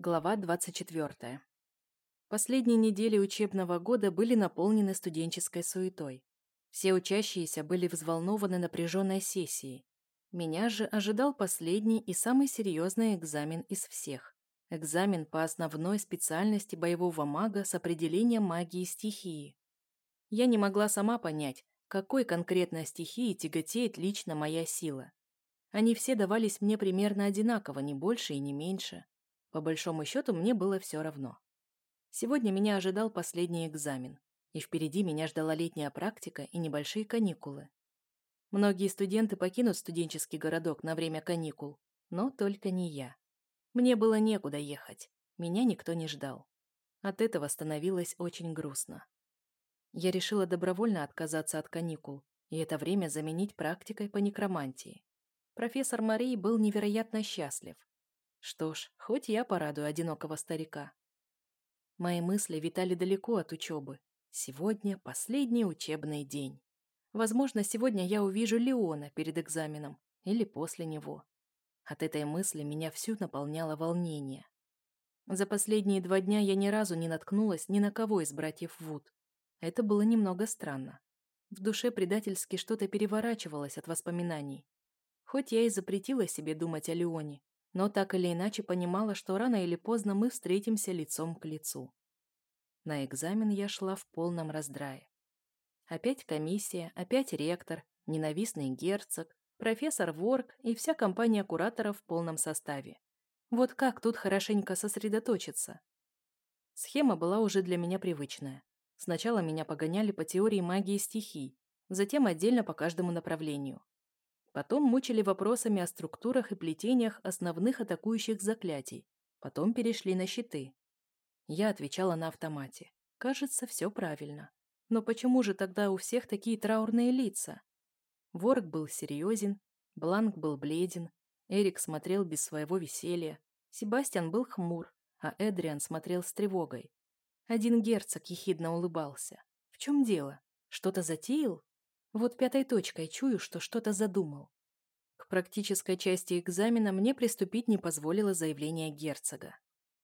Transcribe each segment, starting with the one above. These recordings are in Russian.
Глава 24. Последние недели учебного года были наполнены студенческой суетой. Все учащиеся были взволнованы напряженной сессией. Меня же ожидал последний и самый серьезный экзамен из всех. Экзамен по основной специальности боевого мага с определением магии стихии. Я не могла сама понять, какой конкретно стихии тяготеет лично моя сила. Они все давались мне примерно одинаково, не больше и не меньше. По большому счету, мне было все равно. Сегодня меня ожидал последний экзамен, и впереди меня ждала летняя практика и небольшие каникулы. Многие студенты покинут студенческий городок на время каникул, но только не я. Мне было некуда ехать, меня никто не ждал. От этого становилось очень грустно. Я решила добровольно отказаться от каникул и это время заменить практикой по некромантии. Профессор Марий был невероятно счастлив. Что ж, хоть я порадую одинокого старика. Мои мысли витали далеко от учебы. Сегодня последний учебный день. Возможно, сегодня я увижу Леона перед экзаменом или после него. От этой мысли меня всю наполняло волнение. За последние два дня я ни разу не наткнулась ни на кого из братьев Вуд. Это было немного странно. В душе предательски что-то переворачивалось от воспоминаний. Хоть я и запретила себе думать о Леоне, но так или иначе понимала, что рано или поздно мы встретимся лицом к лицу. На экзамен я шла в полном раздрае. Опять комиссия, опять ректор, ненавистный герцог, профессор Ворк и вся компания кураторов в полном составе. Вот как тут хорошенько сосредоточиться? Схема была уже для меня привычная. Сначала меня погоняли по теории магии стихий, затем отдельно по каждому направлению. Потом мучили вопросами о структурах и плетениях основных атакующих заклятий. Потом перешли на щиты. Я отвечала на автомате. Кажется, все правильно. Но почему же тогда у всех такие траурные лица? Ворк был серьезен, Бланк был бледен, Эрик смотрел без своего веселья, Себастьян был хмур, а Эдриан смотрел с тревогой. Один герцог ехидно улыбался. В чем дело? Что-то затеял? Вот пятой точкой чую, что что-то задумал. К практической части экзамена мне приступить не позволило заявление герцога.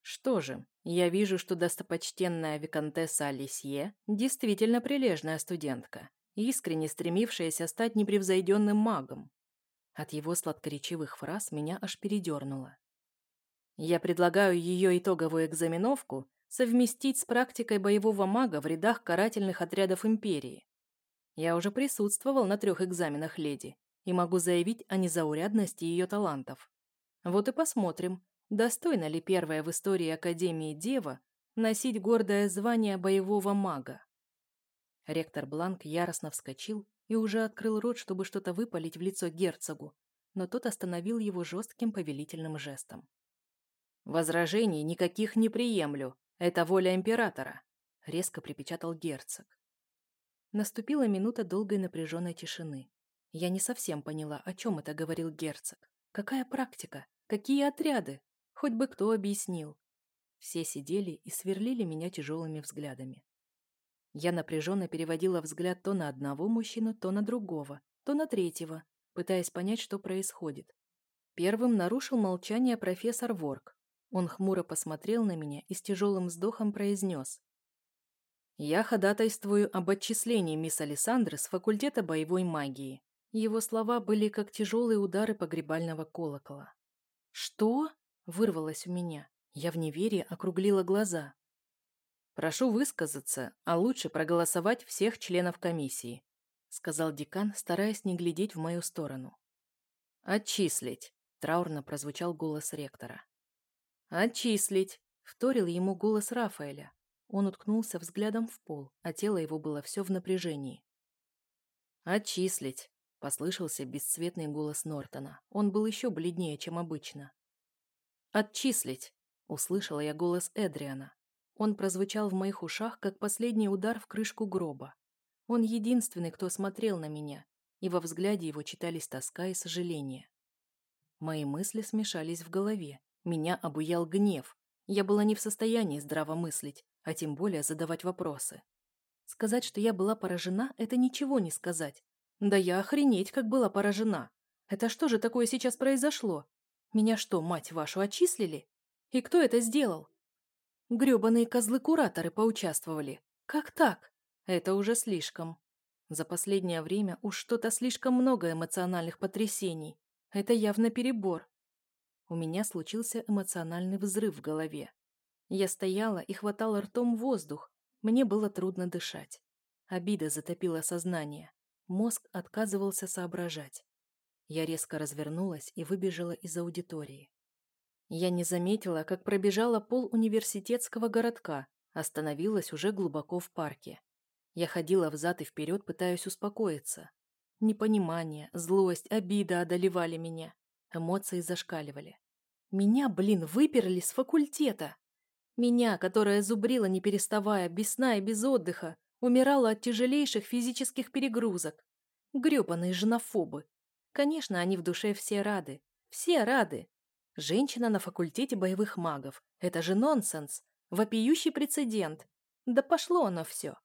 Что же, я вижу, что достопочтенная виконтесса Алисье действительно прилежная студентка, искренне стремившаяся стать непревзойденным магом. От его сладкоречивых фраз меня аж передернуло. Я предлагаю ее итоговую экзаменовку совместить с практикой боевого мага в рядах карательных отрядов Империи. Я уже присутствовал на трех экзаменах леди и могу заявить о незаурядности ее талантов. Вот и посмотрим, достойна ли первая в истории Академии Дева носить гордое звание боевого мага. Ректор Бланк яростно вскочил и уже открыл рот, чтобы что-то выпалить в лицо герцогу, но тот остановил его жестким повелительным жестом. «Возражений никаких не приемлю. Это воля императора», — резко припечатал герцог. Наступила минута долгой напряженной тишины. Я не совсем поняла, о чем это говорил герцог. Какая практика? Какие отряды? Хоть бы кто объяснил. Все сидели и сверлили меня тяжелыми взглядами. Я напряженно переводила взгляд то на одного мужчину, то на другого, то на третьего, пытаясь понять, что происходит. Первым нарушил молчание профессор Ворк. Он хмуро посмотрел на меня и с тяжелым вздохом произнес. «Я ходатайствую об отчислении мисс Александры с факультета боевой магии». Его слова были как тяжелые удары погребального колокола. «Что?» – вырвалось у меня. Я в неверии округлила глаза. «Прошу высказаться, а лучше проголосовать всех членов комиссии», – сказал декан, стараясь не глядеть в мою сторону. «Отчислить», – траурно прозвучал голос ректора. «Отчислить», – вторил ему голос Рафаэля. Он уткнулся взглядом в пол, а тело его было все в напряжении. «Отчислить!» – послышался бесцветный голос Нортона. Он был еще бледнее, чем обычно. «Отчислить!» – услышала я голос Эдриана. Он прозвучал в моих ушах, как последний удар в крышку гроба. Он единственный, кто смотрел на меня, и во взгляде его читались тоска и сожаление. Мои мысли смешались в голове. Меня обуял гнев. Я была не в состоянии здраво мыслить, а тем более задавать вопросы. Сказать, что я была поражена, это ничего не сказать. Да я охренеть, как была поражена. Это что же такое сейчас произошло? Меня что, мать вашу, отчислили? И кто это сделал? Грёбаные козлы-кураторы поучаствовали. Как так? Это уже слишком. За последнее время уж что-то слишком много эмоциональных потрясений. Это явно перебор. У меня случился эмоциональный взрыв в голове. Я стояла и хватала ртом воздух. Мне было трудно дышать. Обида затопила сознание. Мозг отказывался соображать. Я резко развернулась и выбежала из аудитории. Я не заметила, как пробежала пол университетского городка, остановилась уже глубоко в парке. Я ходила взад и вперед, пытаясь успокоиться. Непонимание, злость, обида одолевали меня. Эмоции зашкаливали. Меня, блин, выперли с факультета. Меня, которая зубрила не переставая, без сна и без отдыха, умирала от тяжелейших физических перегрузок. Грёбаные женофобы. Конечно, они в душе все рады. Все рады. Женщина на факультете боевых магов. Это же нонсенс. Вопиющий прецедент. Да пошло оно все.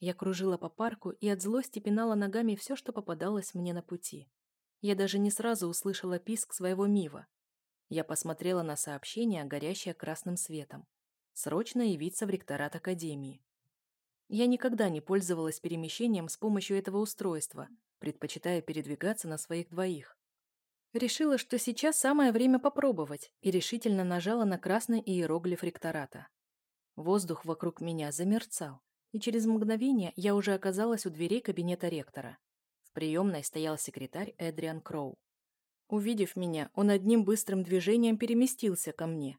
Я кружила по парку и от злости пинала ногами все, что попадалось мне на пути. Я даже не сразу услышала писк своего Мива. Я посмотрела на сообщение, горящее красным светом. Срочно явиться в ректорат Академии. Я никогда не пользовалась перемещением с помощью этого устройства, предпочитая передвигаться на своих двоих. Решила, что сейчас самое время попробовать, и решительно нажала на красный иероглиф ректората. Воздух вокруг меня замерцал, и через мгновение я уже оказалась у дверей кабинета ректора. В приемной стоял секретарь Эдриан Кроу. Увидев меня, он одним быстрым движением переместился ко мне.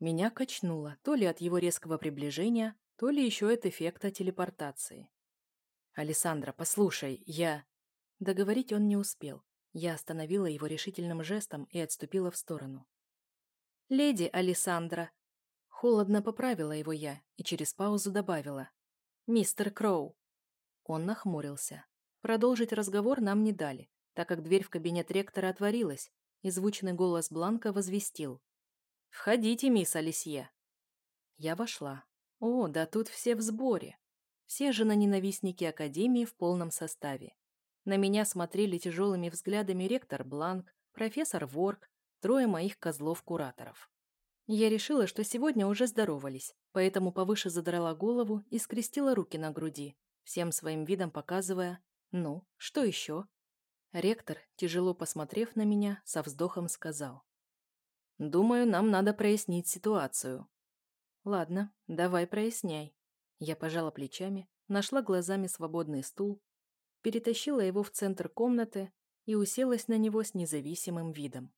Меня качнуло, то ли от его резкого приближения, то ли еще от эффекта телепортации. «Алессандра, послушай, я...» Договорить он не успел. Я остановила его решительным жестом и отступила в сторону. «Леди Александра!» Холодно поправила его я и через паузу добавила. «Мистер Кроу!» Он нахмурился. Продолжить разговор нам не дали, так как дверь в кабинет ректора отворилась, и звучный голос Бланка возвестил. «Входите, мисс Алисье!» Я вошла. О, да тут все в сборе. Все же на ненавистники Академии в полном составе. На меня смотрели тяжелыми взглядами ректор Бланк, профессор Ворк, трое моих козлов-кураторов. Я решила, что сегодня уже здоровались, поэтому повыше задрала голову и скрестила руки на груди, всем своим видом показывая «Ну, что еще?». Ректор, тяжело посмотрев на меня, со вздохом сказал. «Думаю, нам надо прояснить ситуацию». «Ладно, давай проясняй». Я пожала плечами, нашла глазами свободный стул перетащила его в центр комнаты и уселась на него с независимым видом.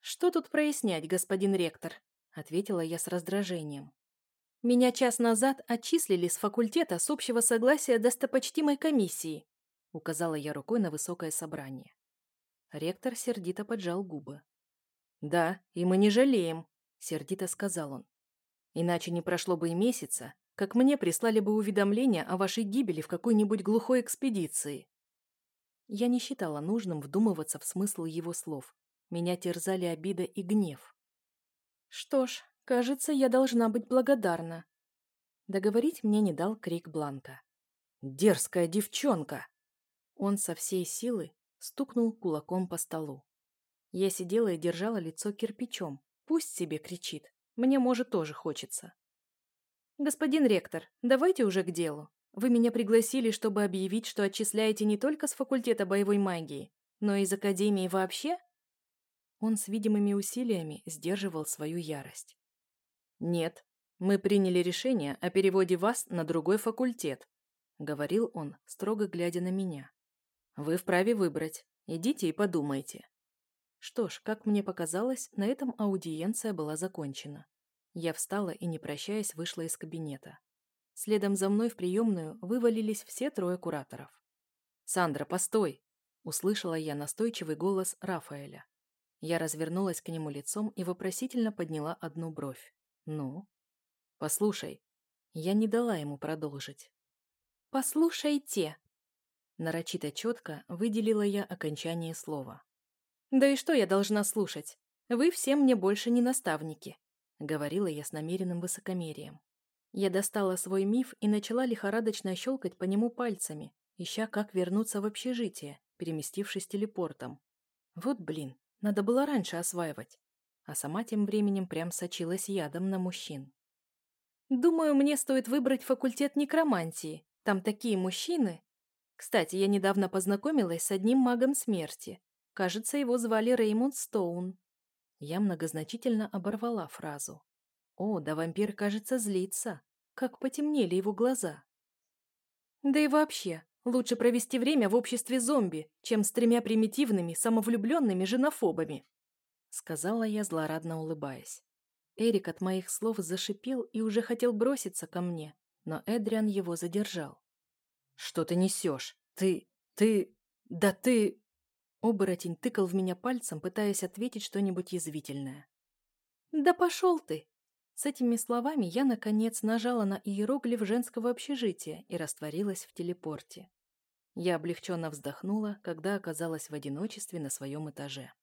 «Что тут прояснять, господин ректор?» – ответила я с раздражением. «Меня час назад отчислили с факультета с общего согласия достопочтимой комиссии», – указала я рукой на высокое собрание. Ректор сердито поджал губы. «Да, и мы не жалеем», – сердито сказал он. «Иначе не прошло бы и месяца, как мне прислали бы уведомление о вашей гибели в какой-нибудь глухой экспедиции. Я не считала нужным вдумываться в смысл его слов. Меня терзали обида и гнев. Что ж, кажется, я должна быть благодарна. Договорить мне не дал крик Бланка. «Дерзкая девчонка!» Он со всей силы стукнул кулаком по столу. Я сидела и держала лицо кирпичом. Пусть себе кричит. Мне, может, тоже хочется. «Господин ректор, давайте уже к делу. Вы меня пригласили, чтобы объявить, что отчисляете не только с факультета боевой магии, но и из академии вообще?» Он с видимыми усилиями сдерживал свою ярость. «Нет, мы приняли решение о переводе вас на другой факультет», говорил он, строго глядя на меня. «Вы вправе выбрать. Идите и подумайте». Что ж, как мне показалось, на этом аудиенция была закончена. Я встала и, не прощаясь, вышла из кабинета. Следом за мной в приемную вывалились все трое кураторов. «Сандра, постой!» – услышала я настойчивый голос Рафаэля. Я развернулась к нему лицом и вопросительно подняла одну бровь. «Ну?» «Послушай». Я не дала ему продолжить. «Послушайте!» Нарочито четко выделила я окончание слова. «Да и что я должна слушать? Вы все мне больше не наставники. Говорила я с намеренным высокомерием. Я достала свой миф и начала лихорадочно щелкать по нему пальцами, ища, как вернуться в общежитие, переместившись телепортом. Вот блин, надо было раньше осваивать. а сама тем временем прям сочилась ядом на мужчин. «Думаю, мне стоит выбрать факультет некромантии. Там такие мужчины. Кстати, я недавно познакомилась с одним магом смерти. Кажется, его звали Реймонд Стоун». Я многозначительно оборвала фразу. «О, да вампир, кажется, злится. Как потемнели его глаза». «Да и вообще, лучше провести время в обществе зомби, чем с тремя примитивными, самовлюбленными женофобами», сказала я, злорадно улыбаясь. Эрик от моих слов зашипел и уже хотел броситься ко мне, но Эдриан его задержал. «Что ты несешь? Ты... ты... да ты...» Оборотень тыкал в меня пальцем, пытаясь ответить что-нибудь язвительное. «Да пошел ты!» С этими словами я, наконец, нажала на иероглиф женского общежития и растворилась в телепорте. Я облегченно вздохнула, когда оказалась в одиночестве на своем этаже.